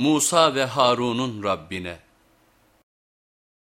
Musa ve Harun'un Rabbine.